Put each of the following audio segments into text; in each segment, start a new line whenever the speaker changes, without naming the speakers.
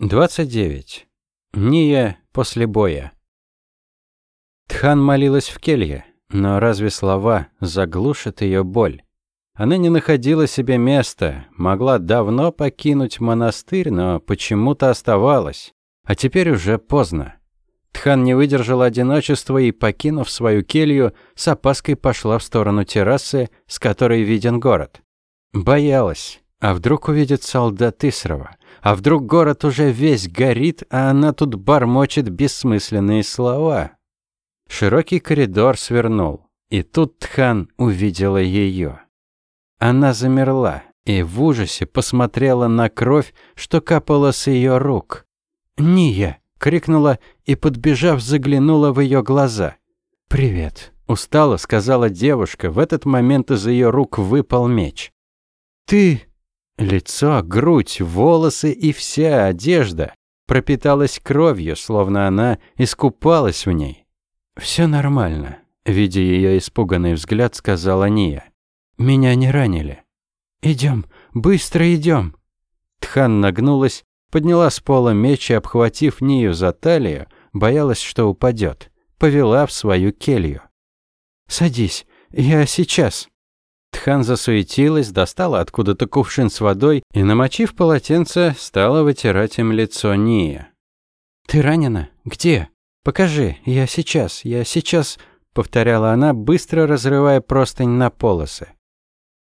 29. Ния после боя. Тхан молилась в келье, но разве слова заглушат ее боль? Она не находила себе места, могла давно покинуть монастырь, но почему-то оставалась. А теперь уже поздно. Тхан не выдержала одиночества и, покинув свою келью, с опаской пошла в сторону террасы, с которой виден город. Боялась. А вдруг увидит солдат Исрова? А вдруг город уже весь горит, а она тут бормочет бессмысленные слова? Широкий коридор свернул, и тут Тхан увидела ее. Она замерла и в ужасе посмотрела на кровь, что капала с ее рук. «Ния!» — крикнула и, подбежав, заглянула в ее глаза. «Привет!» — устало сказала девушка. В этот момент из ее рук выпал меч. «Ты...» Лицо, грудь, волосы и вся одежда пропиталась кровью, словно она искупалась в ней. «Все нормально», — видя ее испуганный взгляд, сказала Ния. «Меня не ранили». «Идем, быстро идем». Тхан нагнулась, подняла с пола меч и, обхватив Нию за талию, боялась, что упадет, повела в свою келью. «Садись, я сейчас». Тхан засуетилась, достала откуда-то кувшин с водой и, намочив полотенце, стала вытирать им лицо Ния. «Ты ранена? Где? Покажи, я сейчас, я сейчас...» — повторяла она, быстро разрывая простынь на полосы.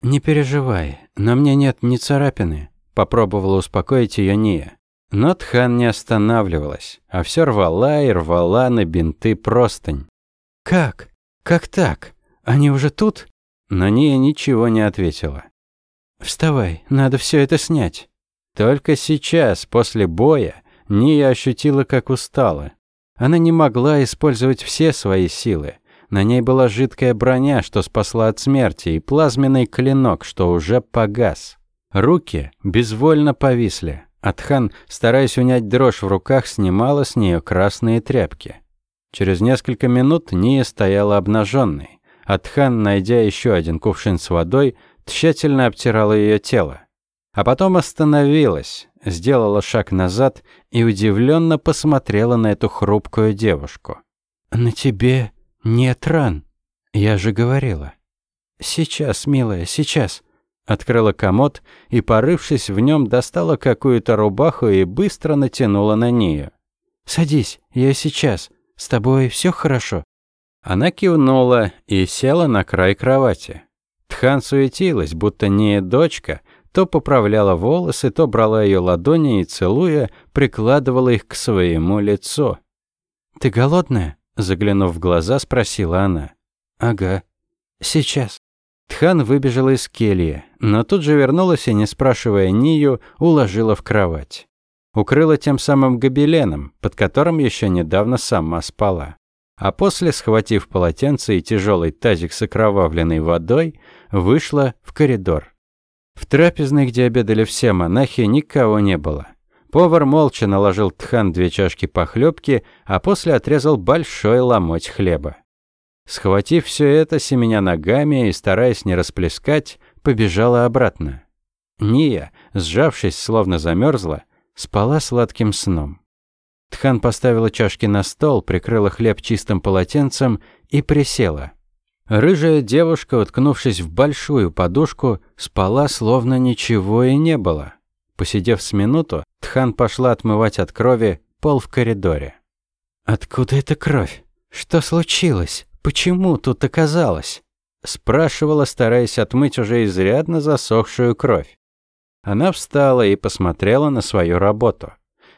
«Не переживай, на мне нет ни царапины», — попробовала успокоить ее Ния. Но Тхан не останавливалась, а все рвала и рвала на бинты простынь. «Как? Как так? Они уже тут?» Но Ния ничего не ответила. «Вставай, надо все это снять». Только сейчас, после боя, Ния ощутила, как устала. Она не могла использовать все свои силы. На ней была жидкая броня, что спасла от смерти, и плазменный клинок, что уже погас. Руки безвольно повисли. Атхан, стараясь унять дрожь в руках, снимала с нее красные тряпки. Через несколько минут Ния стояла обнаженной. Атхан, найдя еще один кувшин с водой, тщательно обтирала ее тело. А потом остановилась, сделала шаг назад и удивленно посмотрела на эту хрупкую девушку. «На тебе нет ран. Я же говорила». «Сейчас, милая, сейчас». Открыла комод и, порывшись в нем, достала какую-то рубаху и быстро натянула на нее. «Садись, я сейчас. С тобой все хорошо?» Она кивнула и села на край кровати. Тхан суетилась, будто не дочка, то поправляла волосы, то брала ее ладони и, целуя, прикладывала их к своему лицу. «Ты голодная?» – заглянув в глаза, спросила она. «Ага. Сейчас». Тхан выбежала из кельи, но тут же вернулась и, не спрашивая Нию, уложила в кровать. Укрыла тем самым гобеленом, под которым еще недавно сама спала а после, схватив полотенце и тяжелый тазик с окровавленной водой, вышла в коридор. В трапезной, где обедали все монахи, никого не было. Повар молча наложил тхан две чашки похлебки, а после отрезал большой ломоть хлеба. Схватив все это, семеня ногами и стараясь не расплескать, побежала обратно. Ния, сжавшись, словно замерзла, спала сладким сном. Тхан поставила чашки на стол, прикрыла хлеб чистым полотенцем и присела. Рыжая девушка, уткнувшись в большую подушку, спала, словно ничего и не было. Посидев с минуту, Тхан пошла отмывать от крови пол в коридоре. «Откуда эта кровь? Что случилось? Почему тут оказалось?» Спрашивала, стараясь отмыть уже изрядно засохшую кровь. Она встала и посмотрела на свою работу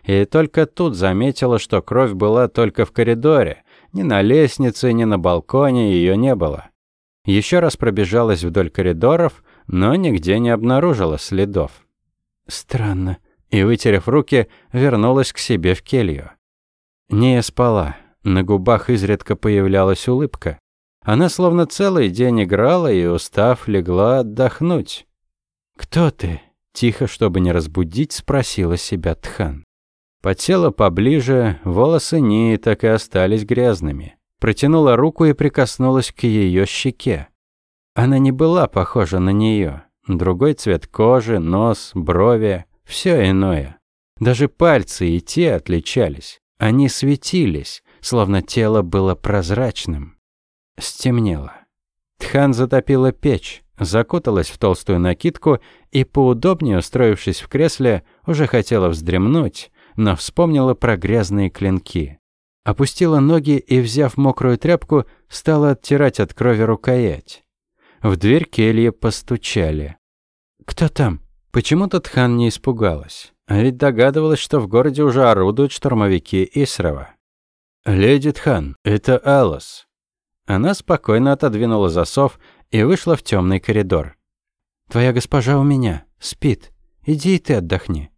и только тут заметила, что кровь была только в коридоре. Ни на лестнице, ни на балконе ее не было. Еще раз пробежалась вдоль коридоров, но нигде не обнаружила следов. Странно. И, вытерев руки, вернулась к себе в келью. Не спала. На губах изредка появлялась улыбка. Она словно целый день играла и, устав, легла отдохнуть. «Кто ты?» – тихо, чтобы не разбудить, спросила себя Тхан. Подсела поближе, волосы Нии так и остались грязными. Протянула руку и прикоснулась к ее щеке. Она не была похожа на нее. Другой цвет кожи, нос, брови, все иное. Даже пальцы и те отличались. Они светились, словно тело было прозрачным. Стемнело. Тхан затопила печь, закуталась в толстую накидку и, поудобнее устроившись в кресле, уже хотела вздремнуть, но вспомнила про грязные клинки. Опустила ноги и, взяв мокрую тряпку, стала оттирать от крови рукоять. В дверь кельи постучали. «Кто там?» Почему-то Тхан не испугалась. А ведь догадывалась, что в городе уже орудуют штурмовики Исрова. «Леди Тхан, это Алос». Она спокойно отодвинула засов и вышла в темный коридор. «Твоя госпожа у меня. Спит. Иди и ты отдохни».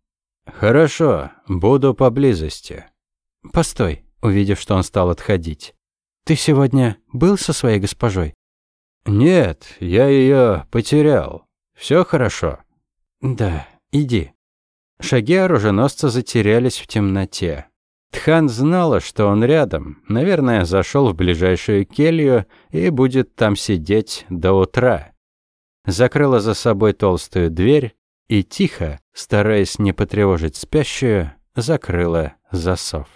«Хорошо, буду поблизости». «Постой», увидев, что он стал отходить. «Ты сегодня был со своей госпожой?» «Нет, я ее потерял. Все хорошо?» «Да, иди». Шаги оруженосца затерялись в темноте. Тхан знала, что он рядом, наверное, зашел в ближайшую келью и будет там сидеть до утра. Закрыла за собой толстую дверь и тихо, стараясь не потревожить спящую, закрыла засов.